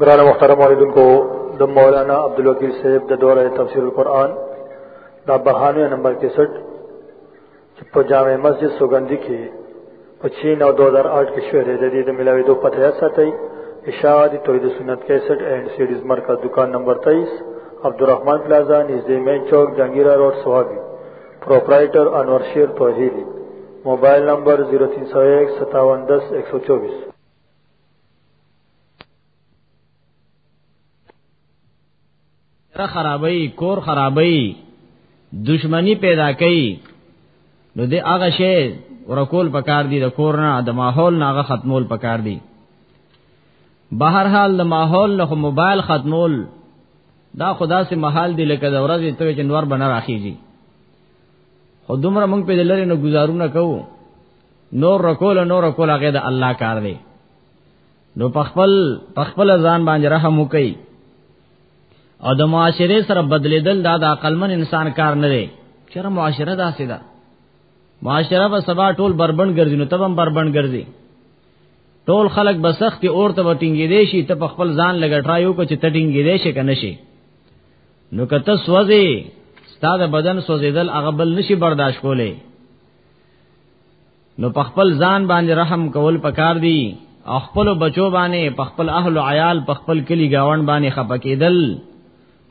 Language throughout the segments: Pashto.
برانا محترم علیدن کو د مولانا عبدالوکیل صاحب د دوره تفسیر القرآن دا بہانوے نمبر کے سٹ په جامع مسجد سوګندی کې په 6 نو 2008 کې شعر د دې د ملاوي دوه پته یا ساتي اشاعت توحید سنت 61 اینڈ سیډیز مرکز دکان نمبر 23 عبدالرحمن پلازا نږدې مین چوک جنگیرا روډ سوابي پروپرائیٹر انور شیر توحیدی موبایل نمبر 03015710124 را خرابې کور خرابې دشمنی پیدا کړي نو دې هغه شی ورکول پکار دي د کور نه د ماحول نه هغه ختمول پکار دي بهر حال د ماحول نه موبایل ختمول دا خدا سي محال دی لکه د ورځې ته چې نور بنه راخیږي خو دومره موږ په لری نه گزارونه کوو نور رکول نور رکول هغه د الله کار دی نو پخپل پخپل ځان باندې رحم وکي او د معاشره سره بدلیدل دا د عقلمن انسان کار نه دی چیرې معاشره داسې ده معاشره به سبا ټول بربند ګرځي نو تبم بربند ګرځي ټول خلک بسخت اور ته وټینګې دي شي ته په خپل ځان لګټرایو کو چې تټینګې دي شي کنه شي نو کته سوځي ستاده بدن سوځیدل هغه بل نشي برداشت کولای نو په خپل ځان باندې رحم کول پکار دی او خپل بچو باندې په خپل اهل او عیال په خپل کلی گاون باندې خپکیدل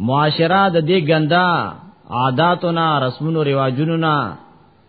معاشره د دې ګندا عاداتونه رسمونو رواجونو نه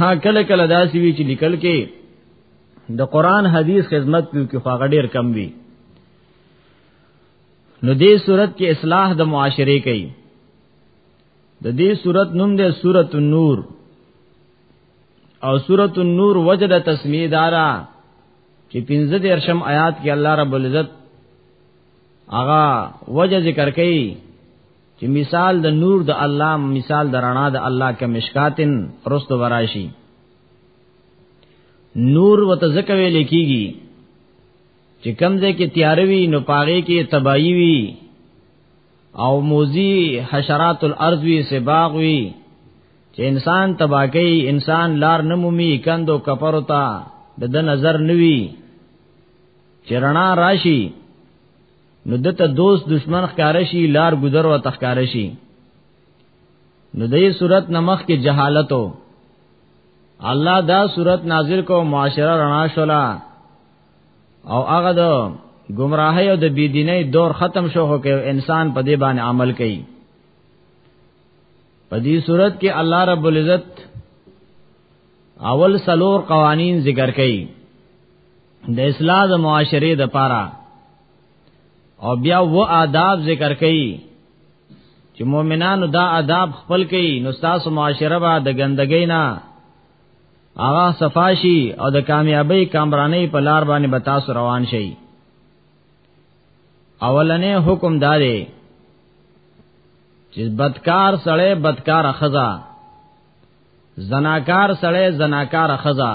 ها کله کله داسې وی چې لیکل کې د قران حدیث خدمت پیو کې خواغ ډیر کم وی نو دې صورت کې اصلاح د معاشره کوي د دې صورت نوم دی سورۃ النور او سورۃ النور وجد تسمیه دارا چې 15 درشم آیات کې الله رب العزت آغا وجه ذکر کوي چې مثال د نور د الله مثال د رڼا د الله کې مشکاتن رستو وراشي نور وتزکه ویل کیږي چې کمزې کې تیاروي نو پاغه کې تباہی وي او موزی حشرات الارض وی سباغ وی چې انسان تباکی انسان لار نمومي کندو کفرو ته د نظر نوي چې رڼا راشي نو دته دوست دشمن ښکار شي لار گذر او تخکار شي نو دې صورت نمخ کې جهالتو الله دا صورت نازل کو معاشره رڼا شولا او هغه د گمراهی او د بيدینۍ دور ختم شو خو کې انسان په دې باندې عمل کوي په دې صورت کې الله رب العزت اول سلور قوانین ذکر کړي د اصلاح د معاشره د پاره او بیا و آداب ذکر کړي چې مؤمنانو دا آداب خپل کړي نو تاسو معاشره به د ګندګۍ نه هغه صفاشي او د کامیابی کامرانه په لار باندې به تاسو روان شئ اولنې حکم داري چې بدکار سړی بدکار خزا زناکار سړی زناکار خزا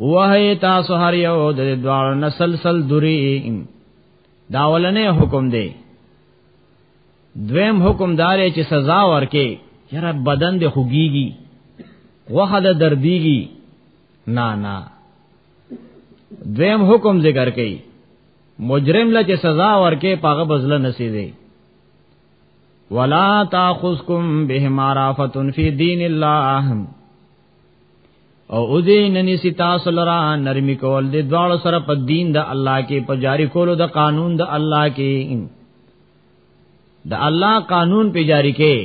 وه تاسو هر یو د دوار نسلسل دوری دا ولنې حکم دی دویم حکم دار چې سزا ورکې یره بدن دې خوګيږي وه د درديږي نه نه دویم حکم ذکر کړي مجرم له چې سزا ورکې پاغه بزله نصیبې ولا تاخذکم بهما رافتن فی دین الله او او دې ننې ستا سلرا نرمي کول دې دواړو سره په دین د الله کې په جاری کولو د قانون د الله کې د الله قانون په جاری کې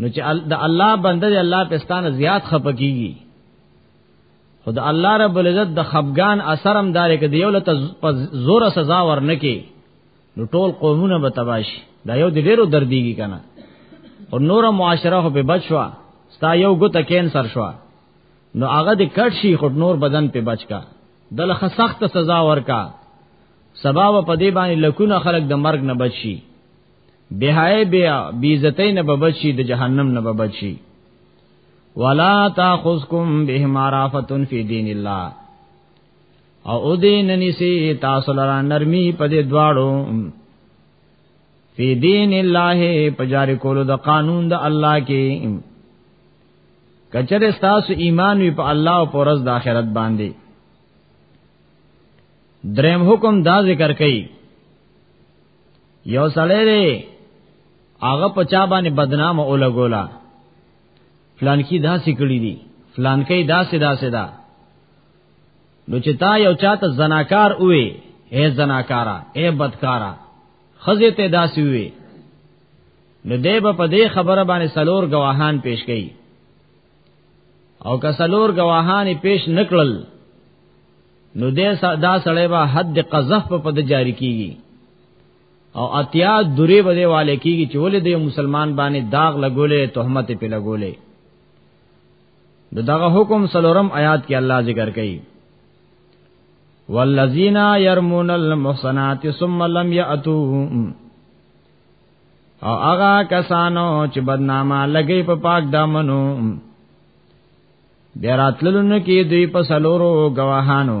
نو چې د الله بنده د الله پستانه زیات خپکیږي خود الله رب العزت د خفغان اثرم دار کې دیو له زور سزا ورنکي نو ټول قومونه به تباش دا یو د ډیرو دردیږي کنه او نور معاشره خو په بچوا ستا یو ګوت کینسر شو نو هغه د کټ شي خو نور بدن په بچکا دلخه سخت سزا ورکا سبا و پدی باندې لکونه خلق د مرگ نه بچي بهای بیا بیزتې نه بچي د جهنم نه بچي ولا تاخذکم بهما رافتن فی دین الله او او دین نسی تاسو لرا نرمی په دې دواړو فی دین الله پجاری کولو د قانون د الله کې کچره تاسو ایمان وی په الله او پر ورځ د آخرت باندې دریم حکم دا ذکر کړي یو سړی دی هغه په چا باندې بدنام او لګولا فلان کی دا سکړی دی فلان کی دا سدا سدا نو چې تا یو چاته زناکار وې اے زناکارا اے بدکارا خزه ته داسي وې نو دې په دې خبره باندې سلور گواهان پیش کړي او که سلور گواهان پیش نکړل نو دې دا سړی به حد قذف په پد جاری کیږي او اتیا دوری به دې والے کیږي چې ولې دې مسلمان باندې داغ لګولې تهمت په لګولې نو دغه حکم سلورم آیات کې الله ذکر کوي والذین یرمون المحصنات ثم لم یاتوا او هغه کسانو چې بدنامه لګي په پاک دامنو بیا راتللو نه کې دوی په سلورو گواهانو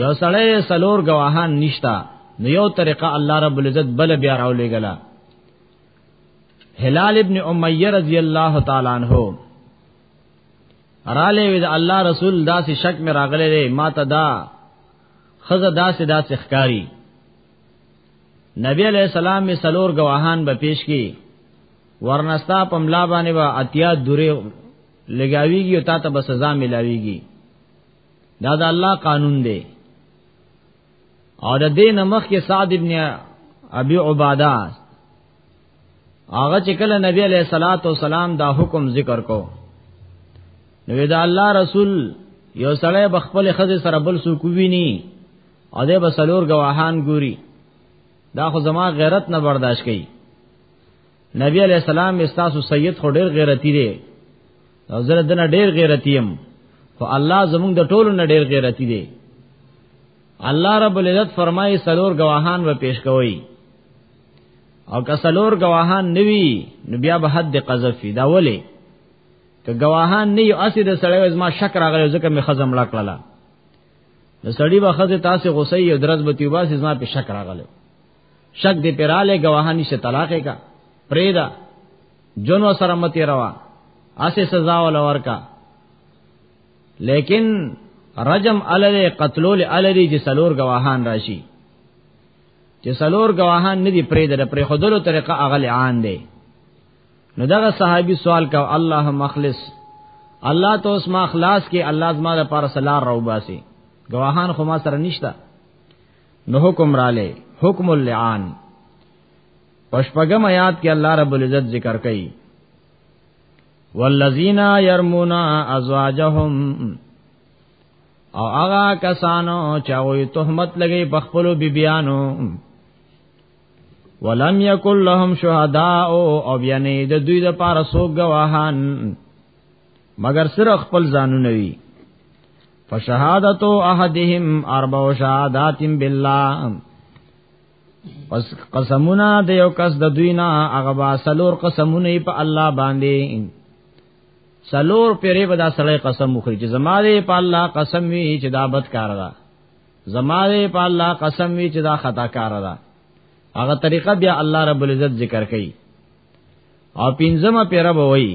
یو سړی سلور گواهان نشتا نو یو طریقه الله رب العزت بل بیا راولېګلا هلال ابن امیہ رضی اللہ تعالی عنہ رااله وی دا الله رسول داسې شک مې راغلې دی ما ته دا خزه داسې داسې ښکاری نبی علیہ السلام می سلور گواهان به پیش کی ورنستا پملا باندې وا اتیا دوره لګاویږي او تا ته به سزا ملاویږي دا د الله قانون دی او د دین مخ کې سعد ابن ابي عباده هغه چې کله نبی علیہ الصلوۃ والسلام دا حکم ذکر کو نو دا الله رسول یو سړی بخپل خزه سره بل سو کووینی او دې بسلور گواهان ګوري دا خو زما غیرت نه برداشت کړي نبی علیہ السلام استاسو سید خو ډیر غیرتی دی او زه دنه ډیر غیرتی يم خو الله زمونږ د ټولو نه ډیر غیرتی دی الله رب العزت فرمایي سلور گواهان و پیش کوي او که سلور گواهان نوي نو بیا به حد قذفي دا ولي که گواهان نه یو اسی د سړی زما شک راغلی ځکه می خزم لا کړلا د سړی به خزه تاسو غصې او درز به تیوباسي زما په شک راغلی شک دې پراله گواهانی سے طلاق کا پریدا جنو سره متی روا اسه سزا ول ورکا لیکن رجم علل قتلول عللی چې سلور گواهان راشي چې سلور گواهان ندي پرې در پرې خودلو طریقه اغل عان دی نو دغه صحابي سوال کا الله مخلص الله ته اوس ما خلاص کې الله زما لپاره سلار راو باسي گواهان خو ما سره نشته نو حکم رااله حکم اللعان پشپغم آیات کې الله رب العزت ذکر کوي والذین یرمون ازواجهم او هغه کسانو چې وي تهمت لګي په خپل بیبيانو ولم یکل لهم شهداء او بیانې د دوی د پاره سو گواهان مگر سره خپل ځانونه وی فشهادت احدهم اربع شهادات بالله پس قسمونه د یو کس د دوی نه هغه با سلور قسمونه په الله باندې سلور پیری به دا سړی قسم وخی چې زماره په الله قسم وی چې دا بد کار ده زماره په الله قسم وی چې دا خطا کار ده هغه طریقه بیا الله رب العزت ذکر کړي او پنځمه پیره به وایي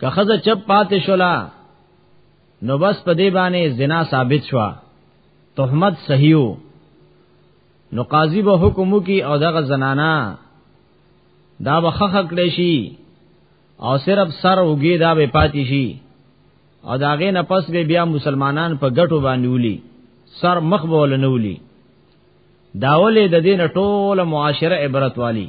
که خزه چپ پاتې شولا نو بس په دې باندې زنا ثابت شو تهمت صحیحو نو قاضي به حکم کی او دغه زنانا دا به خخ کړې شي او صرف سر وګي دا به پاتې شي او داغه نه پس به بیا مسلمانان په ګټو باندې ولي سر مخ بول نه ولي داولې د دین ټوله معاشره عبرت والی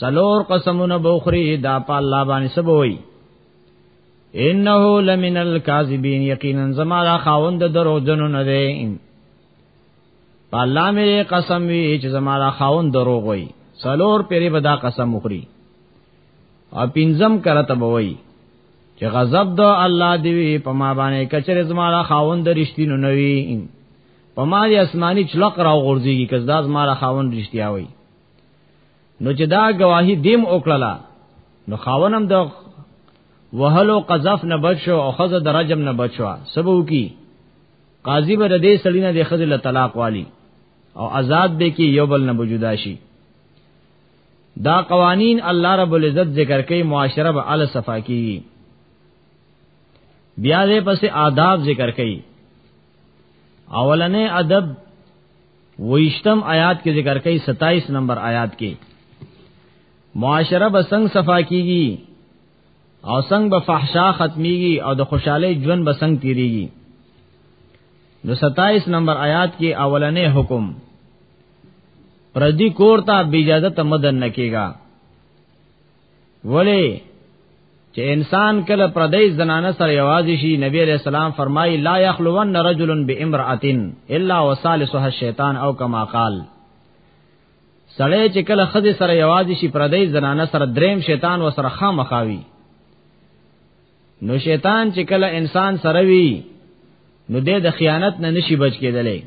سلور قسمونه بوخری دا په الله باندې سبوي انه لمن الكاذبین یقینا زما دا خاوند درو جنو نه دی په الله مې قسم وی چې زما دا خاوند درو وي سلور پیری به دا قسم مخري او پینزم کرته بوي چې غضب د الله دی وی په ما باندې کچره زما دا خاوند رښتینو نه وي په ما دي اسماني چلق راو غورځيږي کزداز ما را خاوند رښتیا وي نو چې دا گواهی دیم وکړه نو خاونم د وهلو قذف نه بچو او خزه د رجم نه بچو سبو کی قاضی به د دې سړینه د خزه له طلاق والی او آزاد به کی یو بل نه بجدا شي دا قوانین الله رب العزت ذکر کوي معاشره به ال صفا کی بیا دې پس آداب ذکر کوي اولنې ادب ویشتم آیات کې ذکر کوي 27 نمبر آیات کې معاشره به څنګه صفا کیږي او څنګه به فحشا ختميږي او د خوشحالي ژوند به څنګه تیریږي نو 27 نمبر آیات کې اولنې حکم پردی کور ته بی اجازه تمدن نکېږي ولی چې انسان کله پردې زنانه سره یوازې شي نبی علیہ السلام فرمایي لا یخلون رجل بامرأتن الا وثالثها الشیطان او کما قال سړی چې کله خزه سره یوازې شي پردې زنانه سره دریم شیطان و سره خامخاوي نو شیطان چې کله انسان سره وي نو د خیانت نه نشي بچ کېدلی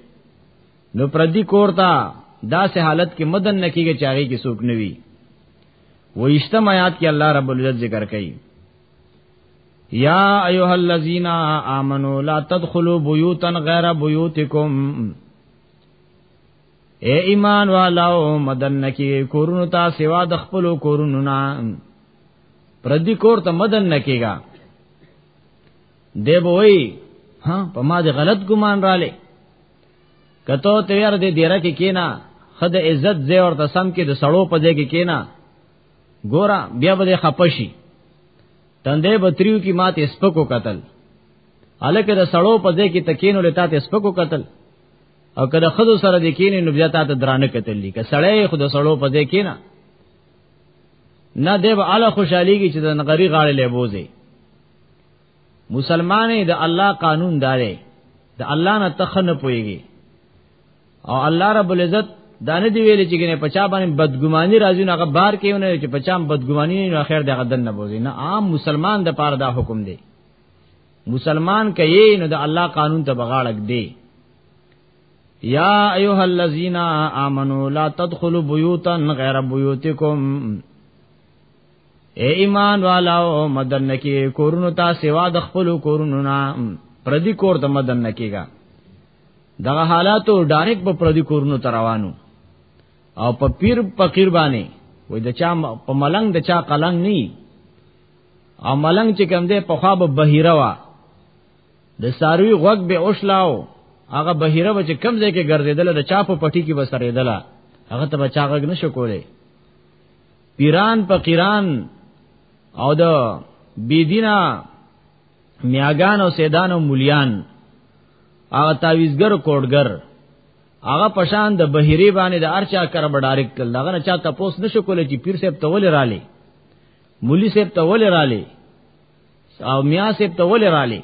نو پردي کورتا داسې حالت کې مدن نکیږي چاغي کې سوک نوي ویشتم آیات کې الله رب العزت ذکر کوي یا ایها الذین آمنو لا تدخلوا بیوتا غیر بیوتکم اے ایمان والو مدن نکی کورونو تا سوا د خپل کورونو نه پردي کور ته مدن نکیګا دی به وای ها په ما دې غلط ګمان رااله کته ته یار دې دیره کې کینا خد عزت زې اور تسم کې د سړو په دې کې کینا ګورا بیا به خپشي تندې بتریو کې ماته سپکو قتل الکه د سړو په دې کې تکینو لتا ته سپکو قتل او کله خود سره د کینې نو بیا ته درانه قتل لیکه سړی خود سړو په دې کې نه نه دیو اعلی خوشحالي کې چې د نغری غاړې لبوزي مسلمانې د الله قانون داري د الله نه تخنه پويږي او الله رب العزت دا نه دی ویل چې ګنه پچا باندې بدګماني راځي نه غبار کېونه چې پچا بدګماني نه اخر دغه دن نه بوزي نه عام مسلمان د پاره دا حکم دی مسلمان کئې نو د الله قانون ته بغاړک دی یا ایها الذین آمنو لا تدخلوا بیوتا غیر بیوتکم اے ایمان والاو مدن نکی کورونو تا سوا د خپل کورونو نا پردی کور ته مدن نکیگا دغه حالاتو ډایرک په پردی کورونو تروانو او په پیر فقیر باندې وای د چا په ملنګ د چا قلنګ نی او ملنګ چې کوم دی په خواب بهیره وا د ساروی غوګ به اوښلاو هغه بهیره به چې کوم ځای کې ګرځیدل د چا په پټی کې بسریدله هغه ته بچاغه نشو کولای پیران فقیران او د بيدینا میاګان او سیدان او مليان هغه تعویزګر کوډګر هغه پشان د بهيري باندې د ارچا کر به ډایرکټ کړل هغه نه چا تاسو نشو کولای چې پیر صاحب تول رالي مولي صاحب تول رالي او میا صاحب تول رالي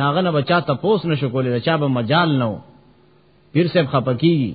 ناغه نه بچا تاسو نشو کولای چا به مجال نو پیر صاحب خپکیږي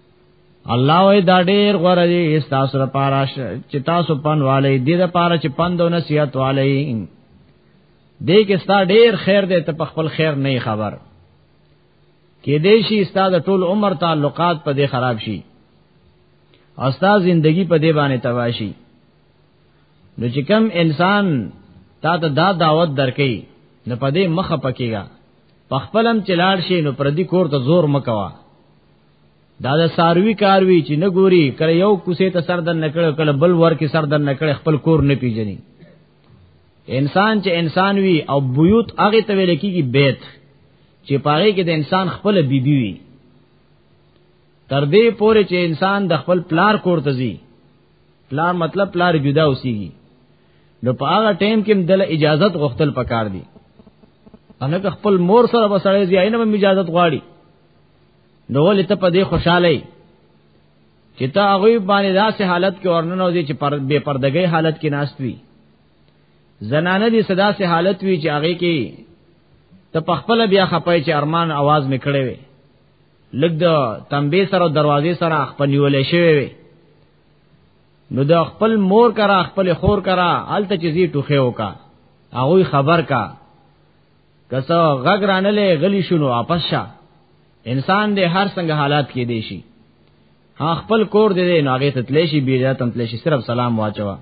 الله وې دا ډېر غوړه دي تاسو لپاره چې تاسو پنوالې دې لپاره چې پندو نصیحت والے دې کې ستا ډېر خیر دې ته په خپل خیر نه خبر کې دې شي ستا د ټول عمر تعلقات په دې خراب شي او ستا زندگی په دې باندې تباشي نو چې کم انسان تا ته دا دعوت درکې نو په دې مخه پکېږي په خپلم چلاړ شي نو پردي کور ته زور مکوا دا د ساروی کار وی چې نه ګوري کله یو کوسه ته سر دن نکړ کله بل ور کې سر دن نکړ خپل کور نه پیژني انسان چې انسان وی او بیوت هغه ته ویل کیږي بیت چې پاره کې د انسان خپل بیبي وی تر دې پورې چې انسان د خپل پلار کور ته ځي پلار مطلب پلار جدا اوسيږي نو په هغه ټیم کې دل اجازت غوښتل پکار دي انګه خپل مور سره وسړې ځای نه اجازه غواړي نو ولې ته په دې خوشاله یې چې ته هغه باندې داسې حالت کې ورننه وځي چې پر بے پردګۍ حالت کې ناشت وي زنانه دي صدا سه حالت وی چې هغه کې ته پخپل بیا خپای چې ارمان आवाज میکړې وي لګ د تنبې سره دروازې سره خپل نیولې شوی وي نو د خپل مور کرا خپل خور کرا الته چې زی ټوخه وکا هغه خبر کا کسو غږ رانلې غلی شونو واپس شه انسان دې هر څنګه حالات کې دی شي ها خپل کور دې نه هغه ته تلې شي بیرته تم تلې شي صرف سلام واچوا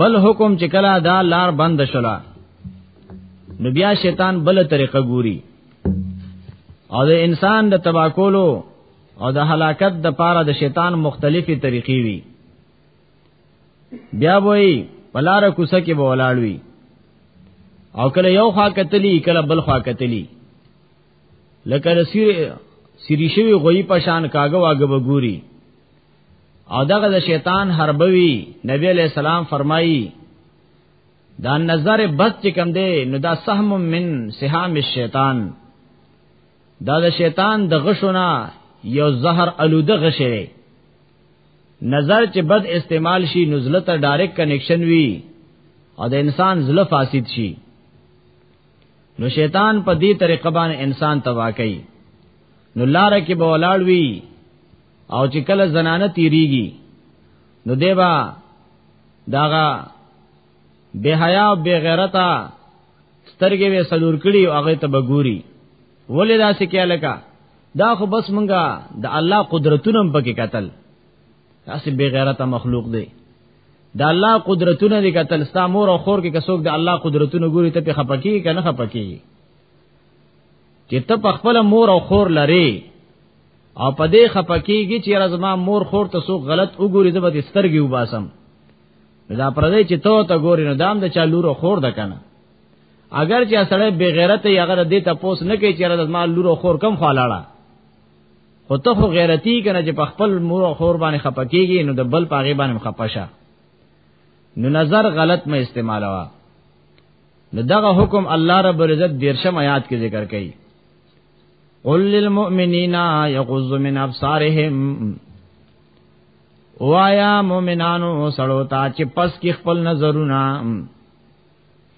بل حکم چې کلا دا لار بند شولا نو بیا شیطان بل طریقه ګوري او د انسان د تباکولو او د هلاکت د پاره د شیطان مختلفي طریقې وي بیا وای بلاره کوسه کې به ولاړوي او کله یو خوا کتلی کله بل خوا کتلی لکه سیر سری شوی غوی پشان کاغه واګه وګوري او دغه د شیطان حربوي نبی علیہ السلام فرمایي دا نظر بس چې کم دی نو دا سهم من سهام الشیطان دا د شیطان د غشونه یو زهر الوده غشه نظر چې بد استعمال شي نو زړه ته ډایرک کنیکشن وي او د انسان زړه فاسد شي نو شیطان په دې طریقه باندې انسان تباہ کوي نو لار کې به ولاړ وي او چې کله زنانه تیریږي نو دیبا داغه بے حیا او بے غیرتا سترګې وې سلور کړي او هغه ته بګوري ولې دا سکه لکه دا خو بس مونږه د الله قدرتونه پکې قتل تاسو بے غیرته مخلوق دی د الله قدرتونه دي قتل ستا مور او خور کې کڅوګ د الله قدرتونه ګوري ته په خپکی کنه خپکی چې ته په خپل مور او خور لري او په دې خپکیږي چې رزما مور خور ته سو غلط وګوري زبد سترګي وباسم دا پردې چې ته ته ګوري نو دام د چا لور خور د کنه اگر چې سړی بے غیرت یې هغه دې ته پوس نه کوي چې را د مال لور خور کم خالاړه خو ته خو غیرتی کنه چې په خپل مور او خور باندې خپکیږي نو د بل پاغي باندې خپشه نو نظر غلط مې استعمالوا نو دغه حکم الله رب العزت دیرشم آیات کې ذکر کړي قل للمؤمنین یغض من ابصارهم وایا مؤمنانو سړو ته چې پس کې خپل نظرونه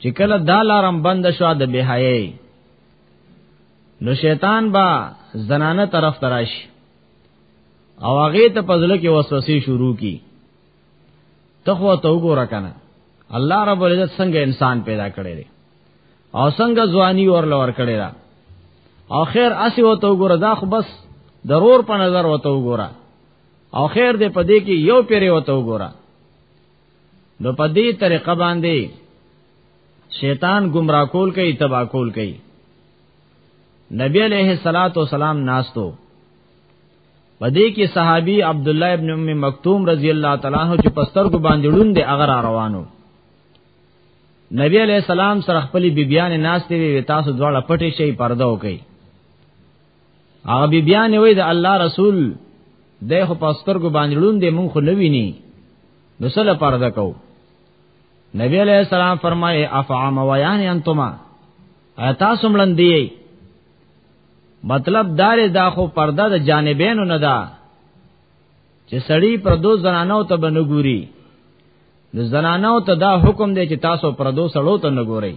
چې کله دا لارم بند شو د بهایي نو شیطان با زنانه طرف تراش او هغه ته پزله کې وسوسه شروع کی تخوا تو ګور کنه الله رب العزت څنګه انسان پیدا کړی دی او څنګه ځواني اور لور کړی دا او خیر اسی وته وګوره دا خو بس ضرور په نظر وته وګوره او خیر دې پدې کې یو پیری وته وګوره نو په دې طریقه باندې شیطان گمراه کول کوي تبا کول کوي نبی علیہ الصلات والسلام ناستو پدې کې صحابي عبد الله ابن ام مکتوم رضی الله تعالی عنہ چې پستر کو باندې ډون دي اگر روانو نبی علیہ السلام سره خپل بیبيان ناشته وي تاسو دواړه پټي شي پردو کوي هغه بی بیان وی د الله رسول د خو پاستر کو باندې لون دې مونږ خو نویني نو سره پرده کو نبی علیہ السلام فرمائے افعام ویان انتما اتا سملن دی مطلب دار دا خو پرده د جانبینو نه دا چې سړی پر دو زنانو ته بنګوري د زنانو ته دا حکم دی چې تاسو پر دو سړو ته نه ګورئ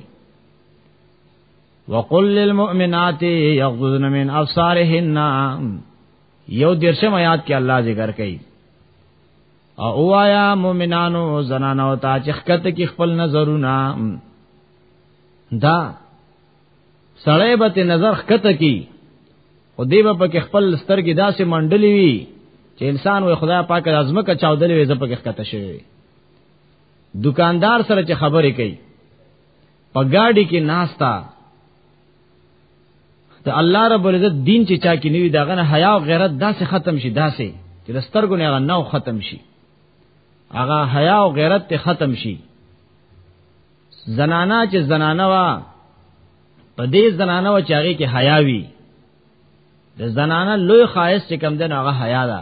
وقل للمؤمنات یغضضن من ابصارهن یو درشم آیات کې الله ذکر کوي او اوایا مؤمنانو زنانو ته چې خکت کې خپل نظرونه دا سړی به ته نظر خکت کې او دیو په کې خپل سترګې داسې منډلې وي چې انسان وي خدای پاک د ازمکه چاودلې وي زپکه خکت شوی دکاندار سره چې خبرې کوي په گاډي کې ناستا د الله رب العزت دین چې چا کې نیوی داغه نه حیا او غیرت داسې ختم شي داسې چې د سترګو نه نو ختم شي هغه حیا او غیرت ته ختم شي زنانا چې زنانا وا په دې زنانا وا چې هغه کې حیا وي د زنانا لوی خواهش چې کم ده هغه حیا ده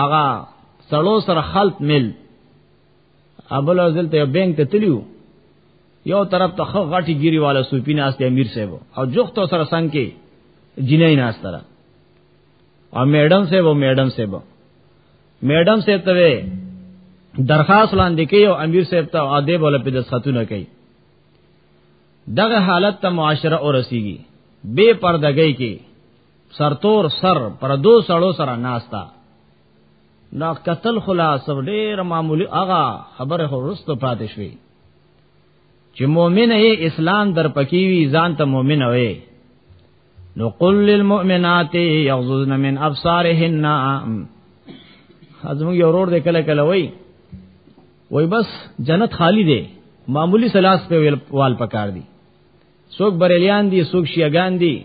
هغه سړو سره خلط مل ابل ازل ته بینک ته تلیو یو طرف ته خو غټي ګيري والا سوپی ناس ته امیر صاحب او جوخت سره څنګه کې جنې ناس تر او میډم صاحب او میډم صاحب میډم صاحب ته درخواست لاندې کوي او امیر صاحب ته عادی بوله په دسخطونه کوي دغه حالت ته معاشره اورسیږي بے پردګۍ کې سرتور سر پر دو سړو سره ناستا نا قتل خلاص ډیر معمولی اغا خبره ورستو پاتې شوی چې مؤمن یې اسلام در پکی وی ځان ته مؤمن وې نو قل للمؤمنات یغضضن من ابصارهن ازمو یو ورور دې کله کله وای وای بس جنت خالی دی معمولی سلاس په وال پکار دی څوک بریلیان دي څوک شیعاګان دي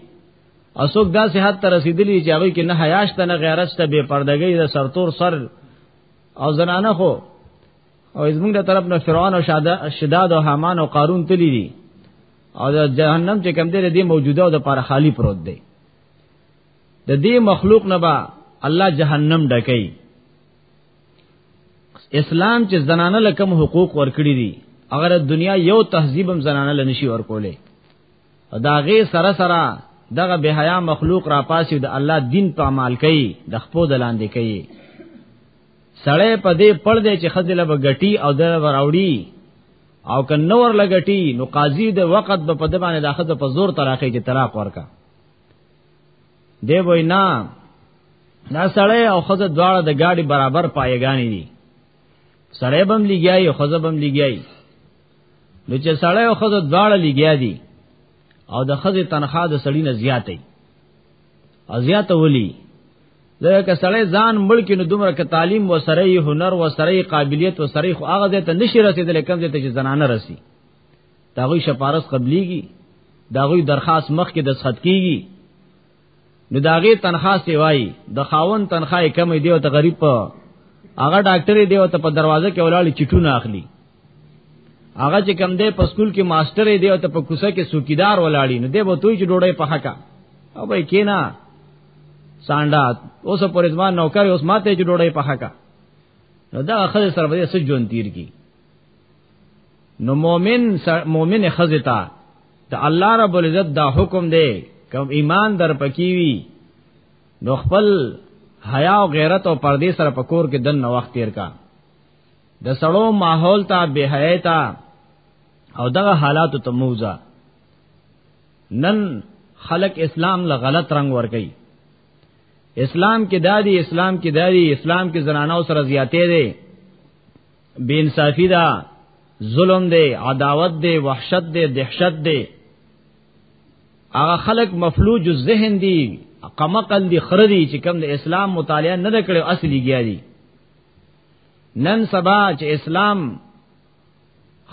او څوک داسې حد ته رسیدلی چې هغه کې نه حیاش ته نه غیرت ته بے پردګۍ د سرتور سر او زنانه خو او زمونږ د طرف نه فرعون او شداد او حامان او قارون تللی دي او د جهنم چې کم دی د موجوده او د پاره خالی پروت دی د دې مخلوق نه با الله جهنم ډکې اسلام چې زنانه لکم حقوق ورکړي دي اگر دنیا یو تهذیب هم زنانه لنشي ورکولې دا غي سره سره دغه به حیا مخلوق را پاسي د الله دین په عمل کوي د خپو دلاندې کوي سړی په دې پړ دی چې خزله به غټي او د وراوړي او که نور لګټي نو قاضي د وخت په پد باندې داخذ په زور طلاقې چې طلاق ورکا دی وای نه دا سړی او خزه دواړه د گاډي برابر پایګانی دي سړی بم لګیای او خزه بم لګیای نو چې سړی او خزه دواړه لګیا دي او د خزه تنخواه د سړی نه زیاتې او زیاته ولي ځکه سړی ځان ملک نو دومره ک تعلیم و سره هنر و سره قابلیت و سره خو هغه ته نشي رسیدل کم ته چې زنانه رسی دا غوي شپارس قبليږي دا غوي درخواست مخ کې دسخط کیږي نو داغه تنخواه سیوای د خاون تنخواه کم دی او ته غریب په هغه ډاکټر دی او ته په دروازه کې ولاړ چټونه اخلي هغه چې کم دی په سکول کې ماستر دی او ته په کوسه کې سوکیدار ولاړی نو دی به توي چې ډوړې په حقا او به کینا سانډا اوس پر ځما نوکر اوس ماته چې ډوړې په حقا نو دا اخر سره به سجون تیر کی نو مؤمن مؤمن خزتا د الله رب العزت دا حکم دی کوم ایمان در پکی وی نو خپل حیا او غیرت او پردې سره پکور کې دن نو وخت تیر کا د سړو ماحول ته به حیاتا او دغه حالات ته موزه نن خلق اسلام له غلط رنگ ور کوي اسلام کې دادی اسلام کې دادی اسلام کې زنانو سره زیاتې دي بے انصافی دا ظلم دی عداوت دی وحشت دی دهشت دی هغه خلق مفلوج الذهن دی قمقل دی خردی چې کوم د اسلام مطالعه نه کړو اصلي ګیا دی نن سبا چې اسلام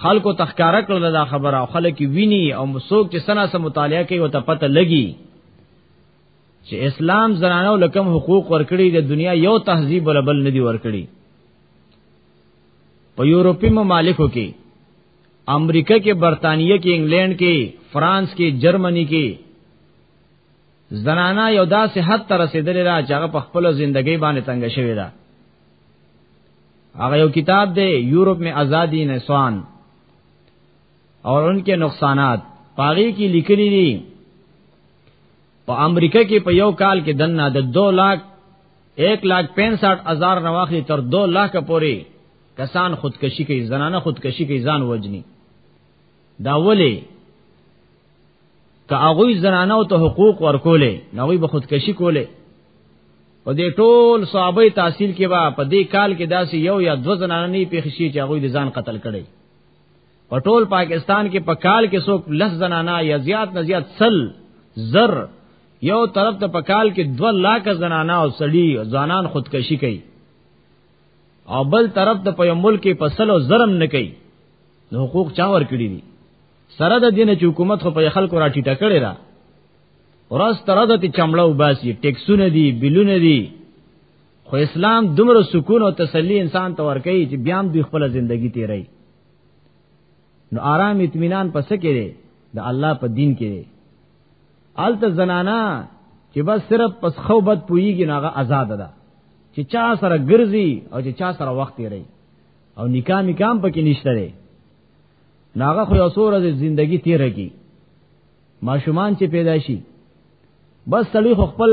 خلکو تخکارا کړل دا خبره او خلک ویني او مسوک چې سنا سم مطالعه کوي او ته پته لګي چې اسلام زنانو لکم حقوق ورکړي د دنیا یو تهذیب ولبل ندي ورکړي په یورپی ممالکو کې امریکا کې برتانیې کې انګلند کې فرانس کې جرمني کې زنانا یو داسې حد ته رسیدلې ده چې هغه په خپل ژوندۍ باندې تنگ شوې ده هغه یو کتاب دی یورپ میں آزادی نسوان اور ان کے نقصانات پاغي کې لیکلي دي په امریکا کې په یو کال کې دنه د 2 لاکھ 1 لاک 65 هزار نواخلی تر 2 لاک پورې کسان خودکشي کوي زنانه خودکشي کوي ځان وجني دا ولې که هغه زنانه او ته حقوق ورکولې نو هغه به خودکشي کولې په دې ټول صحابه تحصیل کې با په دې کال کې داسې یو یا دو زنانه نه پیښ شي چې هغه د ځان قتل کړي په ټول پاکستان کې په کال کې څوک لس زنانا یا زیات نه زیات سل زر یو طرف ته په کال کې دو لاکه زنانا او سړي ځانان خودکشي کوي او بل طرف ته په یو ملک کې په سلو زرم نه کوي نو حقوق چا ور کړی دي سره د دین چې حکومت خو په خلکو راټیټه کړی را ورځ تر ورځې ته چمړه وباسي ټیکسونه دي بلونه دي خو اسلام دومره سکون او تسلی انسان ته ورکړي چې بیا هم دوی خپل ژوندۍ تیري نو آرام اطمینان پس کې دی د الله په دین کې دی الته زنانا چې بس صرف پس خو بد پویږي ناغه آزاد ده چې چا سره ګرځي او چې چا سره وخت یې او نکاح نکام پکې نشته دی ناغه خو یو سور د ژوندۍ تیر کی ماشومان چې پیدا شي بس سړی خو خپل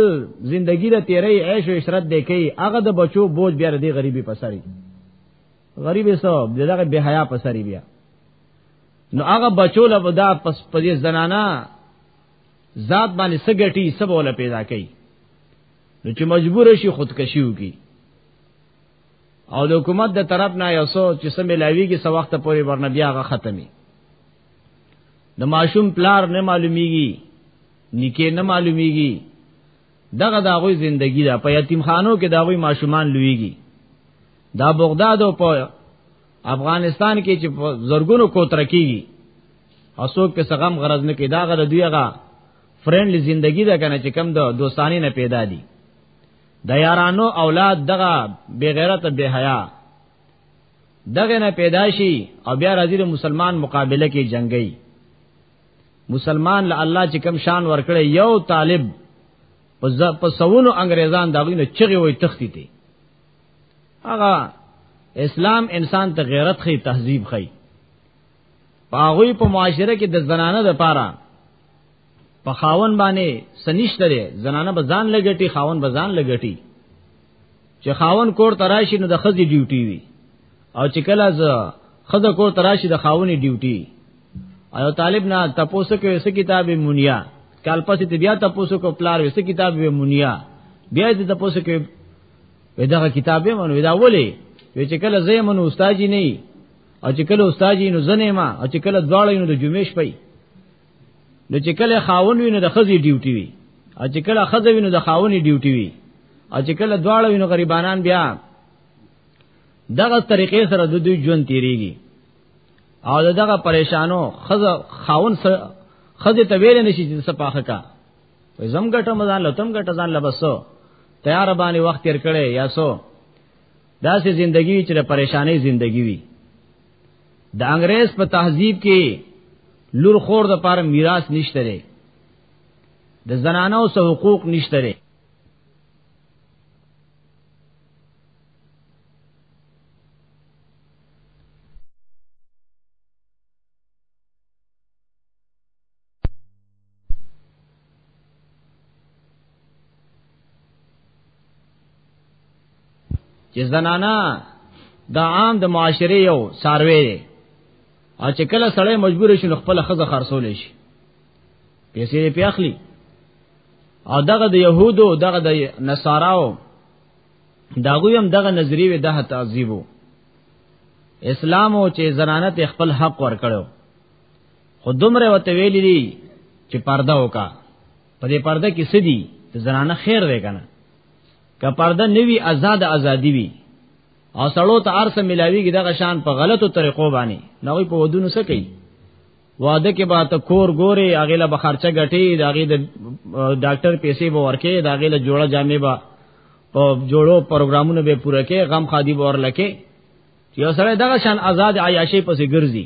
ژوندۍ د تیرې عیش او عشرت دی کوي هغه د بچو بوج بیا د غریبي پساري غریب سو دغه به حیا په سری بیا نو هغه بچو له دا پس په دې زنانا ذات باندې سګټي سب ولا پیدا کړي نو چې مجبور شي خودکشي وکړي او د حکومت د طرف نه یو څو چې سم ملاوي کې سو وخت پورې ورنه بیا غ ختمي د ماشوم پلار نه معلومیږي نکې نه معلومیږي دغه داغوی زندگی دا په یتیم خانو کې داغوی ماشومان لویږي دا بغداد او په افغانستان کې چې زرګونو کوتره کیږي او څوک په سغم غرض نه کې دا غل دوی هغه فرندلی زندگی ده کنه چې کم د دوستانی نه پیدا دي د یارانو اولاد دغه بغیرت به حیا دغه نه پیدا شي او بیا راځي د مسلمان مقابله کې جنگي مسلمان له الله چې کم شان ورکړي یو طالب په سونو انګريزان دغه نه چغي وي تختی دي هغه اسلام انسان ته غیرت خي تهذیب خي پاغوی په معاشره کې د زنانه د پاره په خاون باندې سنشت لري زنانه به ځان لګټي خاون به ځان لګټي چې خاون کور تراشي نو د خزي ډیوټي وي او چې کله ز خزه کور تراشي د خاوني ډیوټي او طالب نه تپوسه کې وسه کتاب مونیا کال پسې ته بیا تپوسه کو پلار وسه کتاب مونیا بیا دې تپوسه کې وې دا کتاب یې منو دا ولې وې چې کله زې منو استاد یې نه او چې کله استاد یې نو زنه ما او چې کله دواړه یې نو د جمعې شپې نو چې کله خاون وي نو د خزي ډیوټي وي او چې کله خزه وي نو د خاوني ډیوټي وي او چې کله دواړه وي نو غریبانان بیا دغه طریقې سره د دوی ژوند تیریږي او دغه پریشانو خزه خاون سره خزه ته ویل نشي چې څه پاخه کا وې زم ګټه مزان لتم ګټه ځان لبسو تیار باندې وخت تیر کړي یا سو داسې زندگی چې پریشانې زندگی وي د انګريز په تهذیب کې لور خور د پاره میراث نشته لري د زنانو سه حقوق نشته لري چې زنانا د عام د معاشره یو ساروی دی او چې کله سړی مجبور شي نو خپل خزه خرڅول شي پیسې یې پیاخلی او دغه د يهودو دغه د نصاراو داغه هم دغه نظریه وی ده تعذيبو اسلام او چې زنانه ته خپل حق ورکړو خو دومره وته ویلې دي چې پرده وکا په دې پرده کې سدي ته زنانه خیر دی کنه که پرده نوی آزاد ازادي وي او سړو ته ارسه ملاویږي دغه شان په غلطو طریقو باندې نوې په ودونو څه کوي واده کې به ته کور ګوري هغه له بخارچه غټي د هغه د ډاکټر پیسې به ورکې د هغه له جوړه جامې به په جوړو پروګرامونو به پوره کې غم خادي به ورلکه یو سره دغه شان آزاد عیاشي پسې ګرځي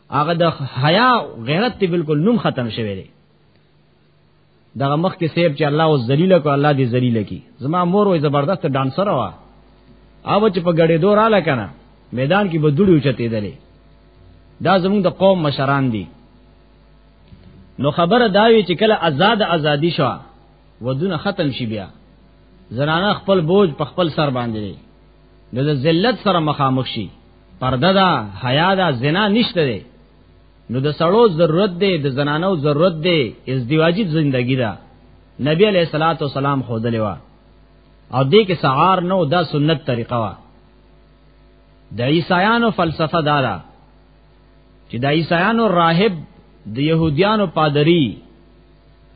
هغه د حیا غیرت ته بالکل نوم ختم شوی دی دغه مخ کې سیب چې الله او ذلیل کو الله دې ذلیل کی زما مور وې زبردست ډانسر وا او چې په غړې دور اله کنه میدان کې بدوړي اوچتې دلې دا زموږ د قوم مشران دي نو خبره داوی چې کله آزاد ازادي شو ودونه ختم شي بیا زنانه خپل بوج په خپل سر باندې د ذلت سره مخامخ شي پرده دا حیا دا زنا نشته دی نو د سړو ضرورت دی د زنانو ضرورت دی ازدواجی زندگی دا نبی علیہ الصلوۃ والسلام خود لیوا او دې کې سعار نو دا سنت طریقه وا د عیسایانو فلسفه دا ده چې د عیسایانو راهب د يهوديانو پادری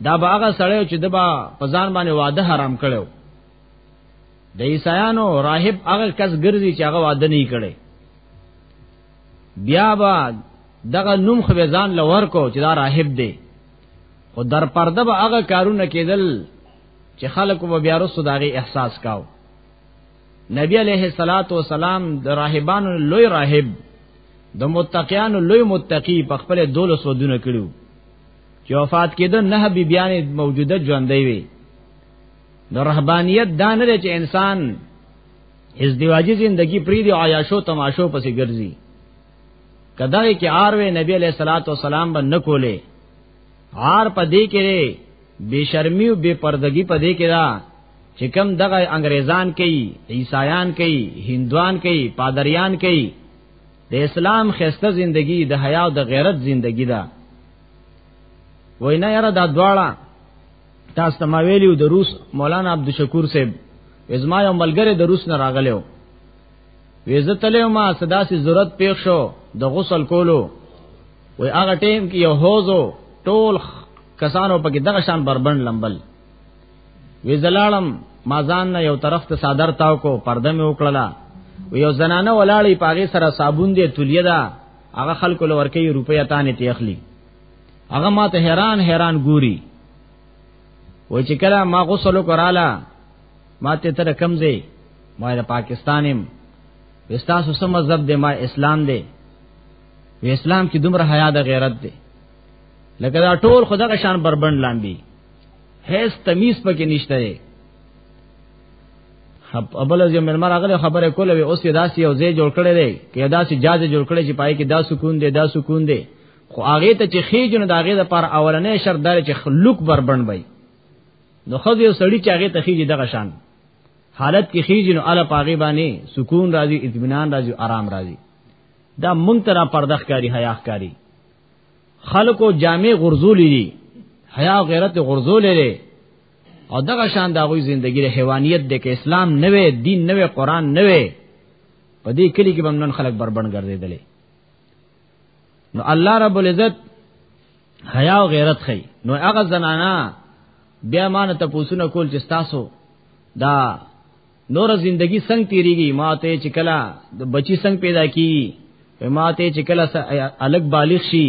دا باغه سړیو چې دبا پزان باندې واده حرام کړو د عیسایانو راهب هغه کس ګرځي چې هغه واده نه کړي بیا با دغه نوم خو ځان لور کو چې دا راهب دی خو در پرده به هغه کارونه کېدل چې خلکو به بیا رسو داغي احساس کاو نبی علیہ الصلات والسلام د راهبانو لوی راهب د متقیانو لوی متقی په خپل دولس ودونه کړو چې وفات کېده نه بی بیان موجوده ژوندې وي نو رهبانیت دا نه دی چې انسان ازدواجی زندگی پری دی عیاشو تماشو پسې ګرځي کدا کې آر وې نبی علیہ الصلوۃ والسلام باندې نکولې آر پدې کې بے شرمی او بے پردگی پدې کې دا چې کم دغه انګريزان کوي عیسایان کوي هندوان کوي پادریان کوي د اسلام خسته زندگی د حیا او د غیرت زندگی ده وینا یاره دا دواړه تاسو ته ما ویلو د روس مولانا عبدالشکور صاحب ازما یو ملګری د روس نه راغلو ویزه تلې ما صدا سي ضرورت پیښ شو د غسل کولو وې هغه ټیم کې یو حوزو ټول کسانو پکې دغه شان بربند لمبل وې زلالم مازان نه یو طرف ته صادر تاو کو پرده مې وکړلا و یو زنانه ولاړې پاغه سره صابون دې تولیه دا هغه خلکو لورکې روپیا تانه تیخلی هغه ما ته حیران حیران ګوري و چې کله ما غسل وکړاله ما ته تر کمزې ما د پاکستانم وستاسو سم مذهب دی ما اسلام دی و اسلام کې دومره حیا د غیرت دی لکه دا ټول خدغه شان بربند لاندې هیڅ تمیز پکې نشته دی ابل از یو ملمر اغله خبره کوله وی اوس یې داسې یو ځای جوړ کړی دی کې داسې جاز جوړ کړی چې پای کې دا سکون دی دا سکون دی خو هغه ته چې خېجو نه داغه د پر اولنې شرط دار چې خلوق بربند وي نو خو یو سړی چې هغه ته خېجي دغه شان حالت کې خېجو نو الا پاغي باندې سکون راځي اطمینان راځي آرام راځي دا مونږ ترا پردخ کاری حیا کاری خلکو جامع غرزولې دي حیا غیرت غرزولې لري او دغه شان دا غوي زندگی له حیوانیت د کې اسلام نه وي دین نه وي قران نه وي په دې کلی کې بمنن خلک بربند ګرځیدلې نو الله رب العزت حیا او غیرت خي نو هغه زنانا بیا مان ته پوسونه کول چې تاسو دا نور زندگی څنګه تیریږي ماته چې کلا د بچی څنګه پیدا کیږي ماته چې کلا الګ بالغ شي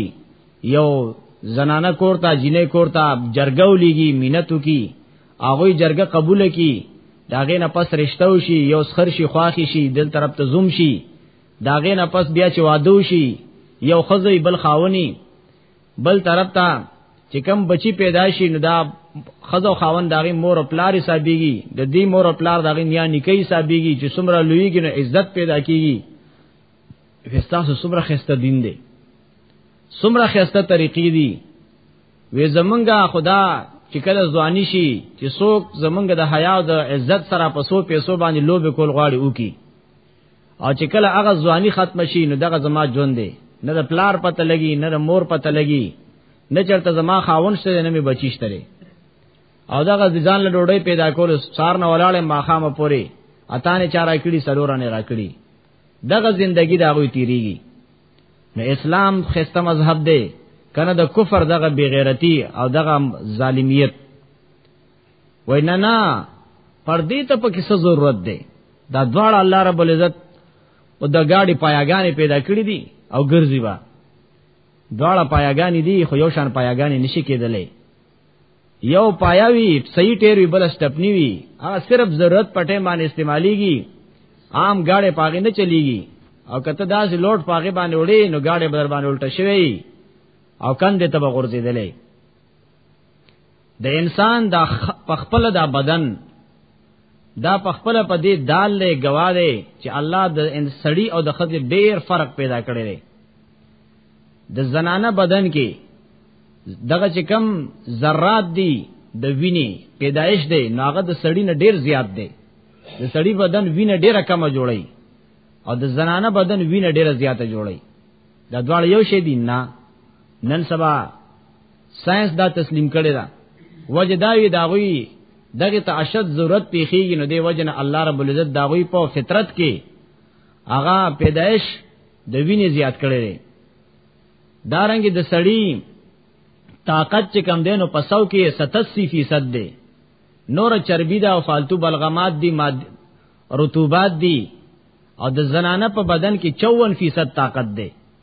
یو زنانه کورتا جنې کورتا جرګو لیږي مینتو کی هغه جرګه قبول کی داغه نه پس رشتو شي یو سخر شي خواخي شي دل طرف ته زوم شي داغه نه پس بیا چې وادو شي یو خزوی بل خاوني بل طرف ته چې کم بچی پیدا شي نو دا خزو خاون داغي مور او پلار حسابيږي د دې مور او پلار داغي نیا نکي حسابيږي چې څومره لویږي نو عزت پیدا کیږي وستاسو څومره خسته دین دی څومره خسته طریقې دي وې زمونږه خدا چې کله ځواني شي چې څوک زمونږه د حیا او د عزت سره په سو پیسو باندې لوب کول غواړي وکي او چې کله هغه ځواني ختم شي نو دغه زما ژوند دی نه د پلار پته لګي نه د مور پته لګي نه چرته زما خاون شته نه می بچیشته او دغه ځان له ډوډۍ پیدا کول سار نه ولاړې ماخامه پوري اتانه چارا کړي سلورانه را کړي دغه زندگی دا غوي تیریږي نو اسلام خسته مذهب دی کنه د کفر دغه بیغیرتی او دغه ظالمیت وای نه نه پر دې ته پکې څه ضرورت دی دا دواړه الله رب العزت او د گاډي پایاګانې پیدا کړې دي او ګرځي با دواړه پایاګانې دي خو یو شان پایاګانې نشي کېدلې یو پایاوی صحیح ټیر وی بل سټپنی وی هغه صرف ضرورت پټه باندې استعماليږي عام گاډي پاګې نه چلیږي او کته داس لوټ پاګې باندې وړي نو گاډي بدر باندې الټه شوی او کندې ته بغورځېدلې د انسان دا پخپل دا بدن دا پخپل په دې دال له گواده چې الله د انسړی او د خځې ډیر فرق پیدا کړی دی د زنانه بدن کې دغه چې کم ذرات دي د ویني پیدایش دی ناغه د سړی نه ډیر زیات دی د سړی بدن وینه ډیره کمه جوړی او د زنانه بدن وینه ډیره زیاته جوړی دا دواړه یو شی دي نه نن سبا ساينس دا تسلیم کړی دا وجداوی داغوی دغه ته اشد ضرورت پیخیږي نو دی وجنه الله رب العزت داغوی په فطرت کې هغه پیدائش د وینې زیات کړی دی دارنګ د سړی طاقت چې کم دینو پسو کې 87% دی نور چربی دا او فالتو بلغمات دی ماد رطوبات دی او د زنانه په بدن کې 54% طاقت دی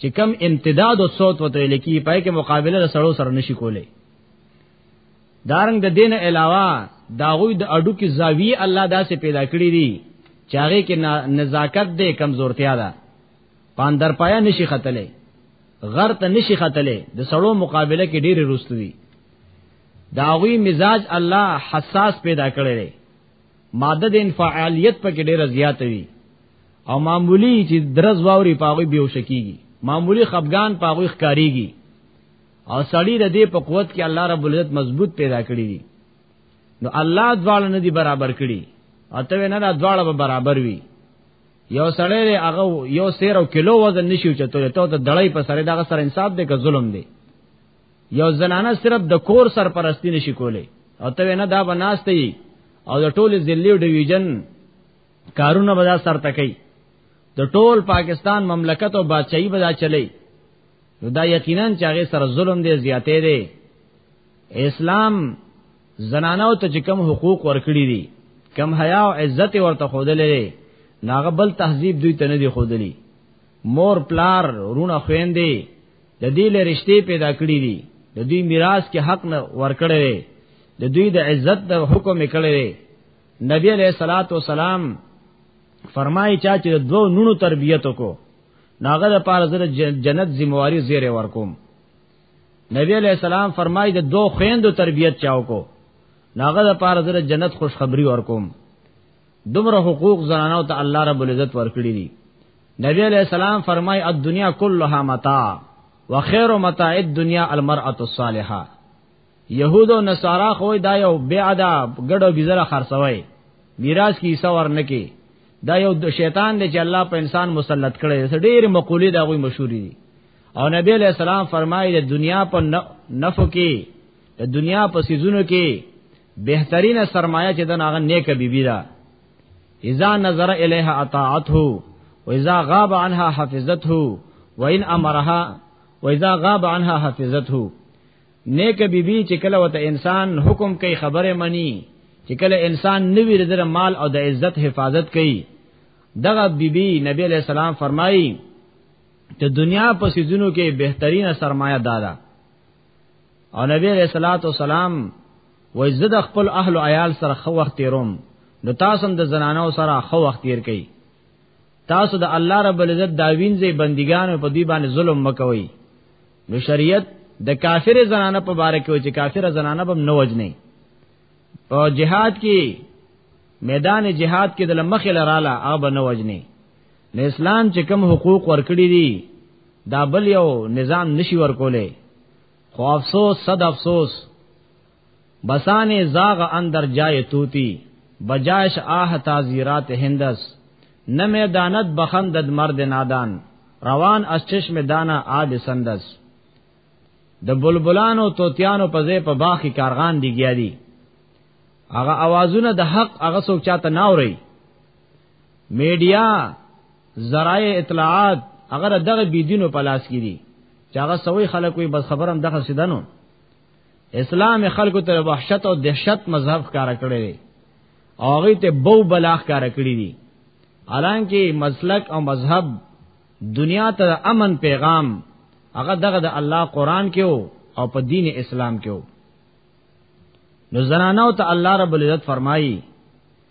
چې کم امتداد او صوت وته لکی پای کې مقابله د سړو سره نشي کولای دارنګ د دین علاوه داغوی د اډو کې زاویه الله داسې پیدا کړی دی چې هغه کې نزاکت دې کمزورتیا ده پاندر پایا نشي ختلې غر ته نشي ختلې د سړو مقابله کې ډېری رستوي داغوی مزاج الله حساس پیدا کړی دی ماده د انفعالیت پکې ډیره زیاته وي او معمولی چې درز واوري پاغوي به وشکیږي معمولی خفغان پاغوي ښکاریږي او سړی د دې په قوت کې الله رب العزت مضبوط پیدا کړی دي نو الله دواړه نه دي برابر کړی اته نه دا دواړه به برابر وي یو سړی دی هغه یو سیر او کیلو وزن نشي چته ته ته دړی په سره دا سره انصاف دی که ظلم دی یو زنانه صرف د کور سرپرستی نشي کولی او ته نه دا بناسته یي او د ټول ضلع ډیویژن کارونه به دا سر تکي د ټول پاکستان مملکت او بادشاہي به دا چلی نو دا یقینا چې هغه سره ظلم دی زیاتې دی اسلام زنانو ته چې کم حقوق ورکړي دي کم حیا او عزت ورته خودلې ناغه بل تهذیب دوی ته نه دی خودلی مور پلار رونه خويندې د دې له رشته پیدا کړی دي د دوی میراث کې حق نه ورکړی دی د دوی د عزت د حکم کړی دی نبی علیہ الصلات والسلام فرمایي چا چې د دوه نونو تربیت کو ناغه د پاره زره جنت ذمہواری زیره ورکوم نبی علیہ السلام فرمایي د دوه خويندو تربیت چاو کو ناغه د پاره زره جنت خوشخبری ورکوم دومره حقوق زنانو ته الله رب العزت ورکړي دي نبی علیہ السلام فرمای الدنیا کلها متاع وخیر متاع الدنیا المرأه الصالحه یهود او نصارا خو دا یو بیع دا ګډو بيزره خرڅوي میراث کی حصہ ورنکي دا یو د شیطان دی چې الله په انسان مسلط کړي دی ډېر مقولې دا غوي مشهور دي او نبی علیہ السلام فرمایي د دنیا په نفو کې د دنیا په سيزونو کې بهترینه سرمایه چې د هغه نیکه بیبي ده اذا نظر الیها اطاعته واذا غاب عنها حفظته وان امرها واذا غاب عنها حفظته نیکه بیبي چې کله وته انسان حکم کوي خبره مني چې کله انسان نوی ردر مال او د عزت حفاظت کوي دغه بیبي نبی علیہ السلام فرمایي ته دنیا په سيزونو کې بهترینه سرمایه دارا او نبی علیہ الصلوۃ والسلام وای زه د خپل اهل او عیال سره خو وخت تیروم نو تاسو هم د زنانو سره خو وخت تیر کړئ تاسو د الله رب العزت دا وینځي بندګانو په دی باندې ظلم مکوئ نو شریعت د کافر زنانه په باره کې چې کافر زنانه بم نه وجني په جهاد کې میدان جهاد کې د لمخې لراله هغه نه وجني نه اسلام چې کوم حقوق ورکړي دي دا بل یو نظام نشي ورکولې خو افسوس صد افسوس بسانه زاغ اندر جای توتی بجاش آه تازیرات هندس نه میدانت بخندد مرد نادان روان از چشم دانا آب سندس د بلبلانو توتیانو په ځای په باغ کې کارغان دیګیا دي هغه اوازونه د حق هغه څوک چاته ناوري میډیا ذرای اطلاعات هغه دغه بيدینو په لاس کې دي چې هغه سوي خلک وي بس خبرم دغه سیدنو اسلام خلکو ته وحشت او دهشت مذهب کار کړی دی او هغه ته بو بلاخ کار کړی دی حالانکه مسلک او مذهب دنیا ته امن پیغام هغه دغه د الله قران کې او په دین اسلام کې نو زنانو ته الله رب العزت فرمایي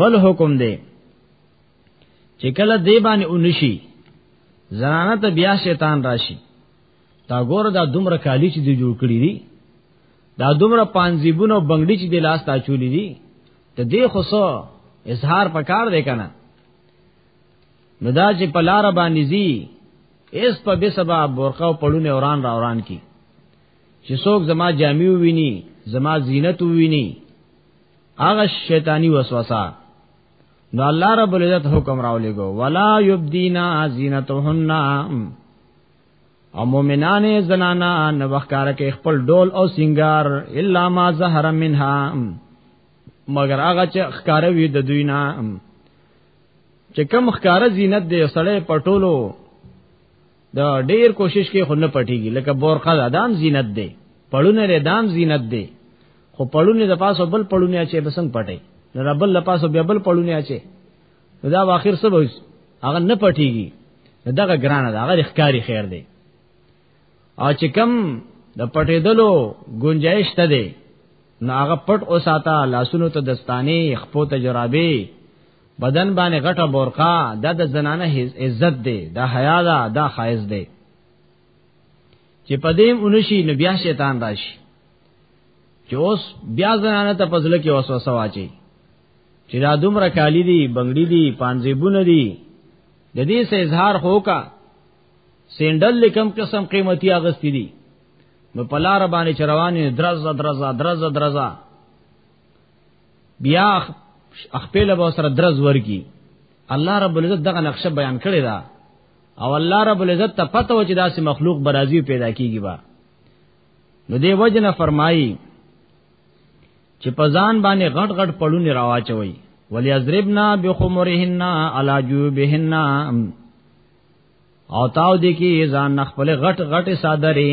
بل حکم دی چې کله دی باندې اونشي زنانه ته بیا شیطان راشي تا ګور دا دومره کالی چې دی جوړ کړی دی دا دومره پانزیبونو بنگړي چې دی لاس تا چولی دی ته دی خو سو اظهار پکار دی کنه نو دا چې په لار باندې زی اس په به سبا برقه او پړونه اوران را اوران کی چې څوک زما جامع ویني زما زینت ویني هغه شیطانی وسوسه نو الله رب العزت حکم راولې گو ولا یبدینا زینتهن او مومنانه زنانا نو وخکار کې خپل ډول او سنگار الا ما ظهر منها مگر هغه چې خکار وی د دوی نه چې کم خکار زینت دی سړې پټولو دا ډیر کوشش کې خو نه پټيږي لکه بورقه د ادم زینت دی پړونه له دام زینت دی خو پړونه د پاسو بل پړونه اچي بسنګ پټي نه ربل له پاسو بیا بل پړونه اچي دا واخر څه وایي هغه نه پټيږي دغه ګرانه دا هغه ښکاری خیر دی او چې کم د پټېدلو گنجائش ته دی نو هغه پټ اوساته لاسونو ته دستانه خپو ته جرابې بدن باندې غټه بورقا دا د زنانه عزت دی دا حیا ده دا خایز دی چې پدیم اونشي نو بیا شیطان راشي چې اوس بیا زنانه ته پزله کې وسوسه واچي چې دا دومره کالی دي بنگړي دي پانځيبونه دي د دې سه اظهار هوکا سینډل لکم قسم قیمتي اغستی دي نو پلار باندې چروانې درزه درزه درزه درزه بیا خپل به سره درز ورکی الله رب العزت دغه نقشه بیان کړی دا او الله رب العزت ته پته و چې داسې مخلوق برازي پیدا کیږي با نو دی وجنه فرمایي چې په ځان باندې غټ غټ پړونی راواچوي ولی ازربنا بخمرهن علا جوبهن او تاو دی کی ځان خپل غټ غټ صادرې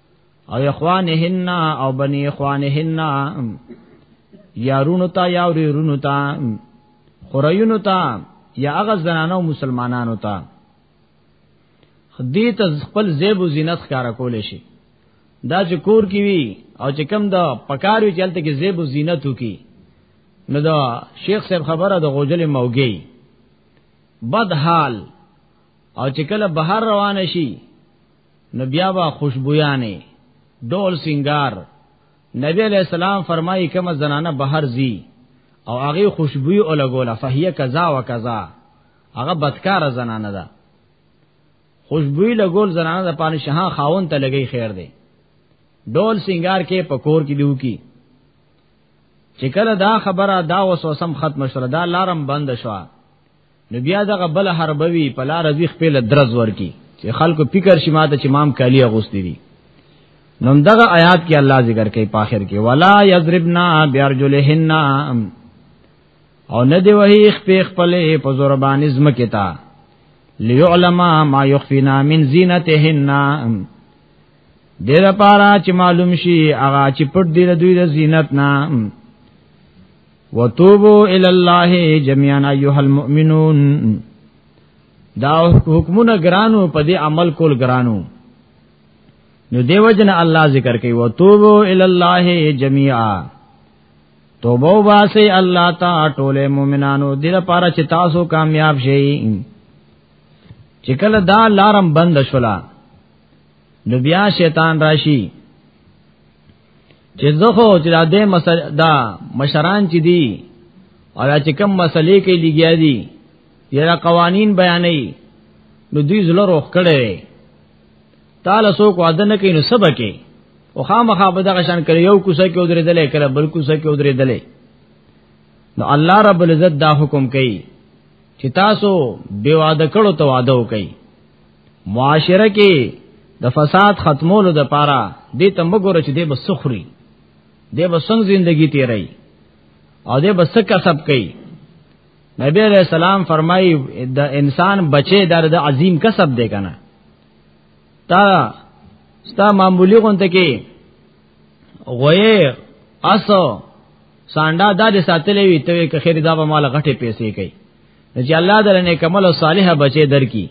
او اخوانهن او بنی اخوانهن یارونو تا یا ورونو تا قرینو تا یا هغه زنانو مسلمانانو تا خدیت خپل زیب و زینت ښکارا کول شي دا چې کور کې وي او چې کم دا پکار وي چلته کې زیب و زینت وکي نو دا شیخ صاحب خبره د غوجل موګي بد حال او چې کله بهر روان شي نو بیا با خوشبویانه ډول سنگار نبی علیہ السلام فرمایي کوم زنانه بهر زی او هغه خوشبوئی او لګوله فهیه کذا و کذا هغه بدکار زنانه ده خوشبوئی لګول زنانه د پانه شاه خاون ته لګی خیر دی ډول سنگار کې پکور کې دیو کی چې کله دا خبره دا وسوسم ختم شول دا لارم بند شوه نو بیا دغه بل حربوي په لار ځي خپل درز ورکی چې خلکو فکر شي ماته چې مام کالی اغوستي دي نو دغه آیات کې الله ذکر کوي په اخر کې ولا یضربنا بیارجلهن او نه دی وهي خپل خپل په زربان ازم کې تا ليعلم ما يخفينا من زينتهن دې لپاره چې معلوم شي هغه چې پټ دی د دوی د زینت نه وتوبو ال الله جميعا ايها المؤمنون دا حکمونه ګرانو په دې عمل کول ګرانو نو دیو جن الله ذکر کوي وتوبو ال الله جميعا توبه واسي الله تا ټوله مؤمنانو دې لپاره چې تاسو کامیاب شئ چې کله دا لارم بند شولا نو بیا شیطان راشي چې زه خو چې دا دې مسله دا مشران چې دي او چې کوم مسلې کې لګیا دي یره قوانین بیانې نو دوی زله روخ کړي تعالی سو کو اذن کې نو سبا کې او خامخا به دغه شان کړي یو کوسه کې ودرې دلې کړه بل کوسه کې ودرې دلې نو الله رب العزت دا حکم کوي چې تاسو به واده کړو ته واده وکړئ معاشره کې د فساد ختمولو د پاره دې ته مګور چې دې بسخري دې بسنګ ژوندۍ تیري او دې بس کسب کوي نبی علیہ السلام فرمایي د انسان بچي در د عظیم کسب دی کنه تا ستا معمولی غونته کې غوې اسو سانډا د ساتلې وي ته کې خیر دا به مال غټه پیسې کوي نو چې الله دل نه کمل او صالح بچي درکې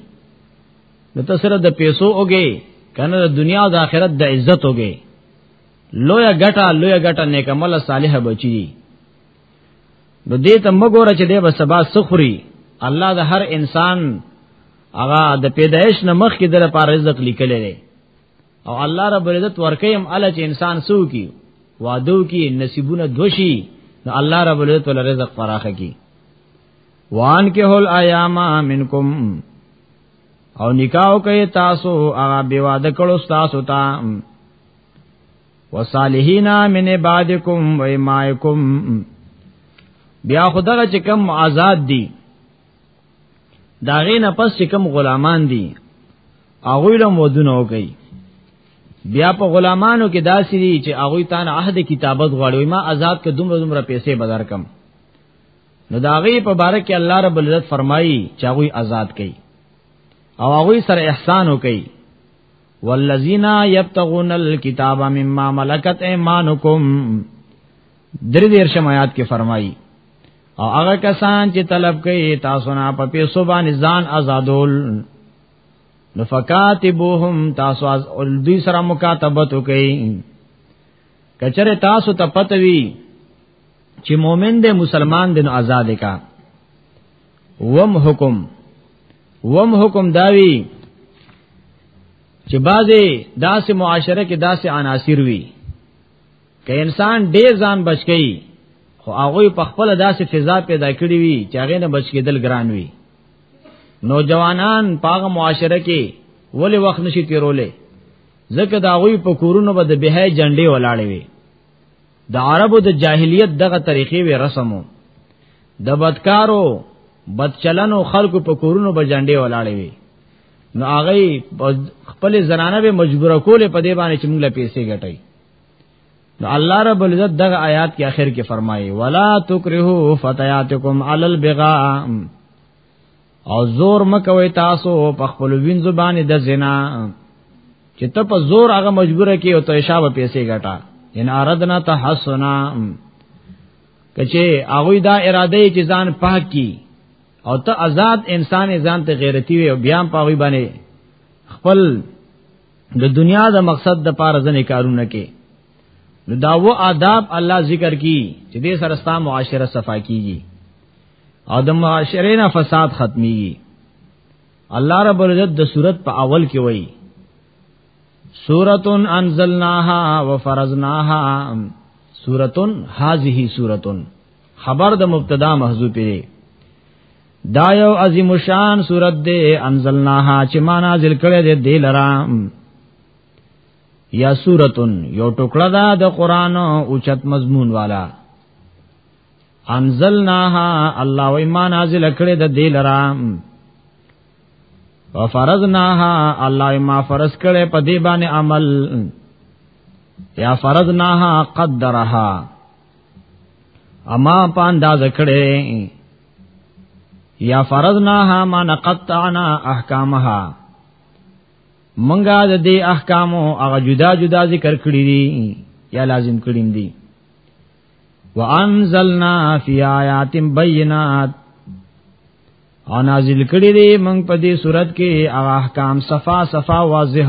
نو ته سره د پیسو اوګه کنه د دنیا او د آخرت د عزت اوګه لوی غټه لوی غټه نیکمل صالح بچی دي نو دې ته مګوره چې دې به سبا سخري الله د هر انسان هغه د پیدایش نه مخ کې د لپاره رزق لیکلی دی او الله رب العزت ورکیم ال چې انسان سو کی وادو کی نصیبونه دوشي نو الله رب العزت ول رزق فراخ کی وان کې هول ایاما منکم او نکاو کوي تاسو هغه به واده کړو تاسو ته وصالحینا من عبادکم و امائکم بیا خدغه چې کم آزاد دي دا غي نه پس چې کوم غلامان دي هغه لم ودونه وکي بیا په غلامانو کې داسې دي چې هغه تان عہد کتابت غواړي ما آزاد کې دومره دومره پیسې بدر کم نو دا غي په بار کې الله رب العزت فرمایي چې هغه آزاد کړي او هغه سره احسان وکړي والذین یبتغون الكتاب مما ملکت ایمانکم درې دیرشم آیات کې فرمایي او هغه کسان چې طلب کوي تاسو نه په پیسو باندې ځان آزادول نو فکاتبوهم تاسو از دوی سره مکاتبت وکئ کچره تاسو ته پتوي چې مؤمن دی مسلمان دی نو آزاد کا وم حکم وم حکم داوی چې بعضی داسې معاشره کې داسې عناصر وي که انسان ډیر ځان بچ کړي خو هغه په خپل داسې فضا پیدا کړی وي چې هغه نه بچ کېدل ګران وي نوجوانان پاغه معاشره کې ولې وخت نشي تیرولې ځکه دا غوي په کورونو به د بهای جنډې ولاړې وي د عربو د جاهلیت دغه طریقې وی رسمو د بدکارو بدچلنو خلکو په کورونو به جنډې ولاړې وي نو هغه خپل زنانه به مجبور کوله په دې باندې چې موږ له پیسې ګټي نو الله رب العزت دغه آیات کې اخر کې فرمایي ولا تکرهو فتياتکم علی البغاء او زور مکوي تاسو په خپل وینځو باندې د زنا چې ته په زور هغه مجبور کې او ته شابه پیسې ګټا ان اردنا تحسنا کچه هغه دا اراده چې ځان پاک کی او ته آزاد انسان ځان ته غیرتی وي او بیا په وی باندې خپل د دنیا د مقصد د پاره ځنې کارونه کې نو دا و آداب الله ذکر کی چې دې سره ستا معاشره صفا کیږي او د معاشره نه فساد ختميږي الله رب العزت د صورت په اول کې وایي سورتن انزلناها وفرزناها سورتن هذه سورتن خبر د مبتدا محذوف دی دا یو عظیم شان صورت دی انزلناها چې ما نازل کړې دې دې لرا یا سورتن یو ټوکړه دا د قران او چت مضمون والا انزلناها الله و ایمان نازل کړې د دې لرا وفرضناها الله ما فرض کړې په دې باندې عمل یا فرضناها قدرها اما پان دا ذکړې یا فرضناها ما نقطعنا احکامها منګه د دې احکامو هغه جدا جدا ذکر کړی دي یا لازم کړیم دي وانزلنا فی آیات بینات او نازل کړی دی موږ په دې صورت کې احکام صفا صفا واضح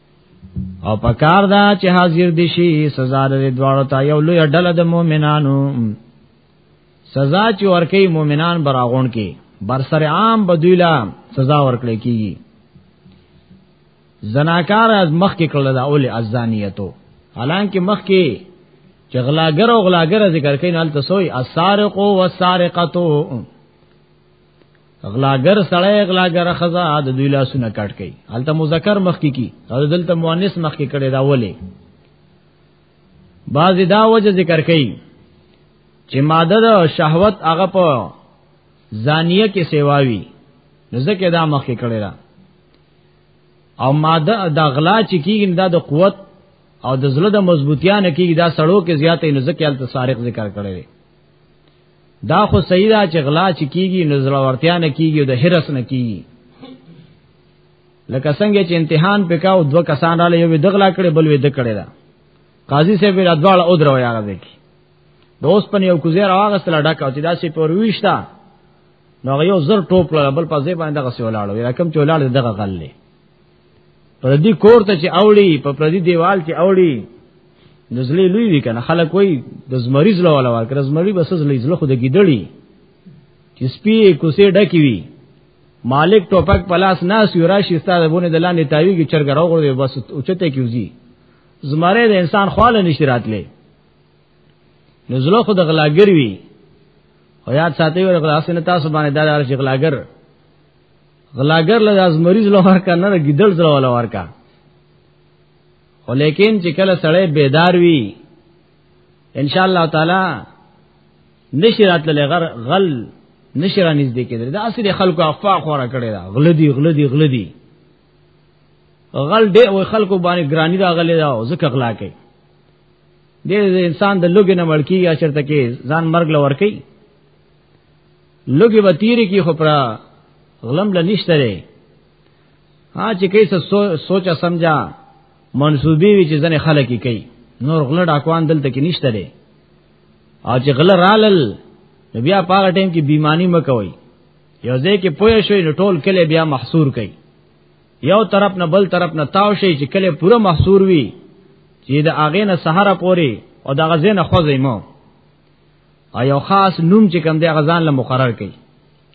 او پکار دا چې حاضر دي شي سزا د دواړو ته یو لوی ډله د مؤمنانو سزا چې ورکې مؤمنان براغون کې بر سر عام بدویلا سزا ورکړي کیږي زناکار از مخ کې کړل دا اول ازانیتو حالانکه مخ کې چې غلاګر او غلاګر ذکر کین ال تسوی السارق والسارقه غلاګر سړی غلاګر خزا د دوی لاسونه کټ کړي هلته مذکر مخ کی کی او دلته مؤنث مخ کی کړي دا ولې بعضی دا وجه ذکر کړي چې ماده د شهوت هغه په زانیه کې سیواوي ځکه دا مخ کی کړي را او ماده د غلا چې کیږي دا د قوت او د زړه د مضبوطیانه کیږي دا سړو کې زیاتې نو ځکه هلته سارق ذکر کړي دا خو سیدا چې غلا چې کیږي نزل ورتیا نه کیږي د هرس نه کیږي لکه څنګه چې امتحان پکاو دوه کسان را لې یو دغلا کړي بل وې د کړي دا قاضي صاحب را دواړه او درو یاغه دي دوست پن یو کوزه راغستل ډکه چې دا سي پر ویشتا نو یو زر ټوپ لړ بل په ځای باندې غسي ولاړو یا کم چولاړ دغه غلې پردي کور ته چې اوړي په پردي دیوال چې اوړي نزلې لوی وی کنه خلک وای د زمریز له ولا ورکر زمری بس زلې زله خود گیدړي چې سپي کوسه ډکی وی مالک ټوپک پلاس ناس یو راشي استاد بونه د لاندې تاوی کې چرګ راغور دی بس اوچته کیږي زمره د انسان خواله نشی راتلې نزله خود غلاګر وی او یاد ساتي ور غلاسنه تاسو باندې دار چې غلاګر غلاګر له از مریض له ورکا نه ګیدل زره ولا ورکا خو لیکن چې کله سړی بیدار وي ان شاء الله تعالی نشرات له غر غل نشرا نږدې کېدل دا اصل خلکو افا خورا کړي دا غلدي غلدي غلدي غل دې او خلکو باندې ګرانی دا غلې دا او زکه غلا کوي دې انسان د لوګي نه مړکی یا چرته کې ځان مرګ لور کوي لګي به تیری کی خو پر غلم له نشته لري ها چې کیس سوچا سمجا منسوبي وی چې ځنه خلک کوي نور غل ډاکوان دلته کې نشته لري او چې غل رالل بیا پاغه ټیم کې بیمانی مکوي یو ځای کې پوه شوی نو ټول کله بیا محصور کړي یو طرف نه بل طرف نه تاو شي چې کله پوره محصور وي چې د اغې نه سهار پوري او د غزې نه خوځي مو او یو خاص نوم چې کوم دی هغه ځان له مقرر کړي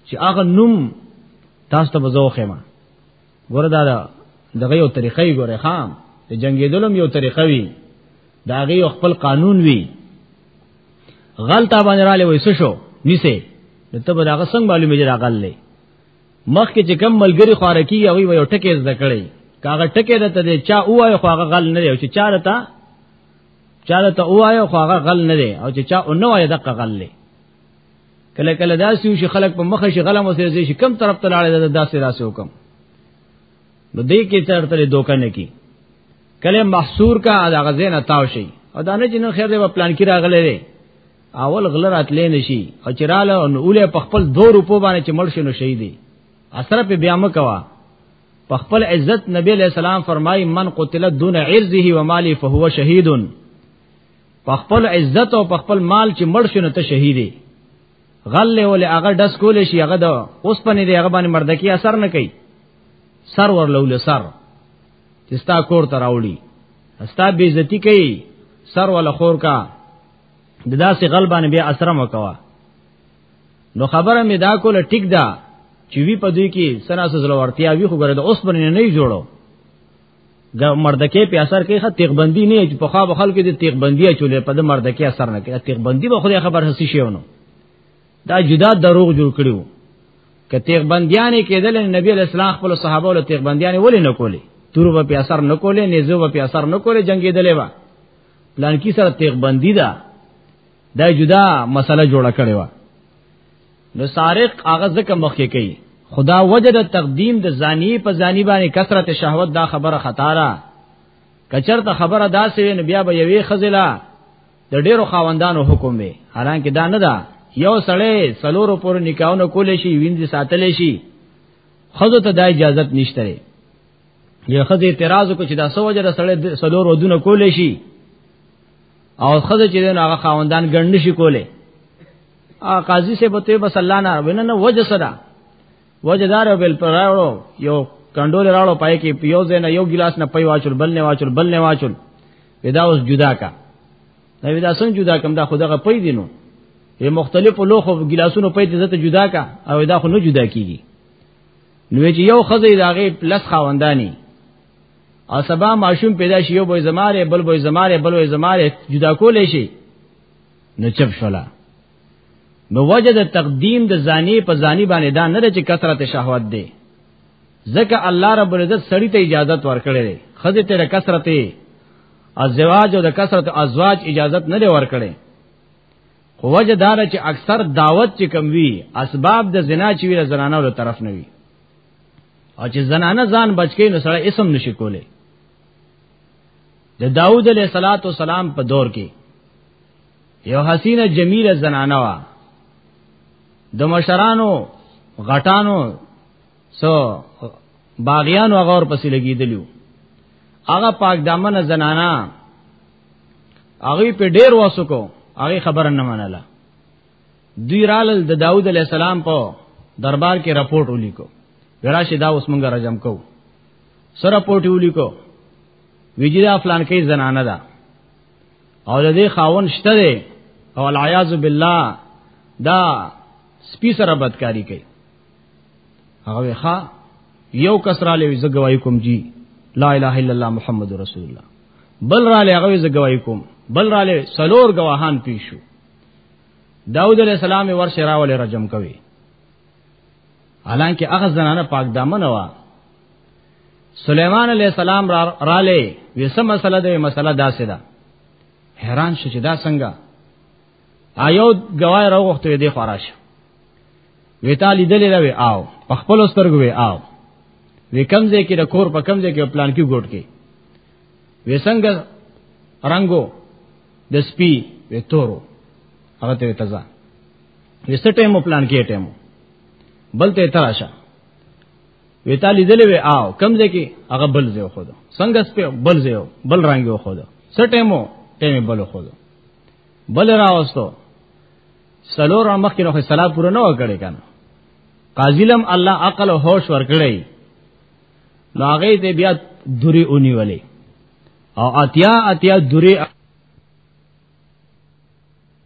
چې هغه نوم تاسو ته بزوخه ما ګوره دا دغه یو طریقې ګوره خام د جنگیدلم یو طریقه وی دا غي خپل قانون وی غلطه باندې را لوي څه شو نیسه ته به دا غسنګ معلومه جره غل لې مخ کې چې کم ملګری خارکی او یو ټکی زده کړي کاغه ټکی د ته چا اوه خو هغه غل نه دی چې چا رته چاله ته وایو خو هغه غل نه دی او چې چا او نو یې دغه غل دی کله کله داسې شي خلک په مخه شي غلم اوسې شي کم طرف ته لاړې ده داسې داسې حکم نو دې کې تر ترې دوکه نه کی کله محصور کا دا غزین تاو شي او دا نه چې نن خیر دې په پلان کې راغلې ده اول غل راتلې نشي او چراله او اوله په خپل 2 روپو باندې چې مړ شنو شهیدي اثر په بیا مکوا په خپل عزت نبی علیہ السلام فرمای من قتل دون عرضه و مالی فهو شهید په خپل عزت او په خپل مال چې مړ شونه ته شهیدی غل ول هغه دس کول شي هغه د اوس پنې دی هغه باندې مردکی اثر نه کوي سر ورلول سر چې ستا کور ته راوړي ستا بی عزتی کوي سر ولا خور کا د داسې غل باندې بیا اثر مکوا نو خبره مې دا کوله ټیک ده چې وی په دوی کې سناسو زلورتیا وی خو ګره د اوس باندې نه جوړو د مردکې په اثر کې خط تیغبندی نه چې په خوا بخل کې د تیغبندی چولې په د مردکې اثر نه کې تیغبندی به خو خبر هسي شیونه دا جدا دروغ جوړ کړیو که تیغبندیانې کېدل نبی علیہ السلام خپل صحابه له تیغبندیانې ولې نه کولې تور په اثر نه کولې نيزو په اثر نه کولې جنگې دلې وا پلان کې سره تیغبندی ده دا جدا مسله جوړه کړې و نو سارق هغه ځکه مخکې کوي خدا وجه د تقدیم د زانی په زانی باندې کثرت شهوت دا خبره خطاره کچرته خبره داسې وي نو بیا به یوې خزلا د ډیرو خاوندانو حکم وي حالانکه دا نه ده یو سړی سلورو پر نکاحونه کول شي وینځي ساتل شي خزو ته دا اجازه نشته یو خزه اعتراض وکړي چې دا سوجه سړی سلورو دونه کول شي او خزه چې دین هغه خاوندان ګڼ شي کوله ا قاضي سے بته بس الله نه وینه نه وجه صدا وجه دار بل پر راړو یو کندول راړو پای کې پیو زین یو ګلاس نه پي واچول بل نه واچول بل نه واچول ودا اوس جدا کا نو ودا څنګه جدا کم دا خدغه پي دینو یې مختلفو لوخو ګلاسونو پي دې ته جدا کا او دا خو نه جدا کیږي نو چې یو خزه داغه پلس خاوندانی او سبا ماشوم پیدا شي یو به زماره بل به زماره بل به زماره جدا کولې شي نو چپ شولا نو وجد تقدیم د زانی په زانی باندې دا نه چې کثرت شهوت دی ځکه الله رب العزت سړی ته اجازه ورکړي دی خزه ته کثرت ازواج او د کثرت ازواج اجازه نه ورکړي خو وجه دار چې اکثر دعوت چې کم وی اسباب د زنا چې وی زنانه له طرف نه وی او چې زنانه ځان بچکی نو سړی اسم نشي کولی د داوود علیه صلوات و سلام په دور کې یو حسینه جمیله زنانه وا د مشرانو غټانو سو باغیانو هغه ور پسې لګیدلیو هغه پاک دامن زنانا هغه په ډیر واسو کو هغه خبره نه منله دوی رالل د داوود علی السلام په دربار کې رپورټ ولیکو وراشي دا اوس مونږه راجم کو سره رپورټ ولیکو ویجدا فلان کې زنانه ده او د دې خاون شته دی او العیاذ بالله دا سپی سره بدکاری کوي هغه ښا یو کس را لوي زګوای کوم جی لا اله الا الله محمد رسول الله بل را لوي هغه زګوای کوم بل را لوي سلور گواهان پیشو داود علیہ السلام ورشه راولې رجم کوي حالانکه هغه زنانه پاک دامن وا سليمان عليه السلام را را لې وسه مسله ده مسله داسې ده حیران شې چې دا څنګه آیو گواهی راو وخت دې خراش وی تا لیدلې راوي آو په خپل سترګو وی آو وی کمزې کې د کور په کمزې کې پلان کې ګوټ کې وسنګ رنگو د سپی وی تورو هغه ته تزا وسه ټیمو پلان کې ټیمو بل ته تراشه وی تا لیدلې وی آو کم ځای کې هغه بل ځای خو دو څنګه سپه بل ځای بل رنگ یو خو دو سټیمو ټیمه بل خو دو بل راوستو سلور مخ کې نو صلاح پوره نه وکړي کنه قاضی لم الله عقل او هوش ورکړي نو هغه ته بیا دوری اونیولې او اتیا اتیا دوری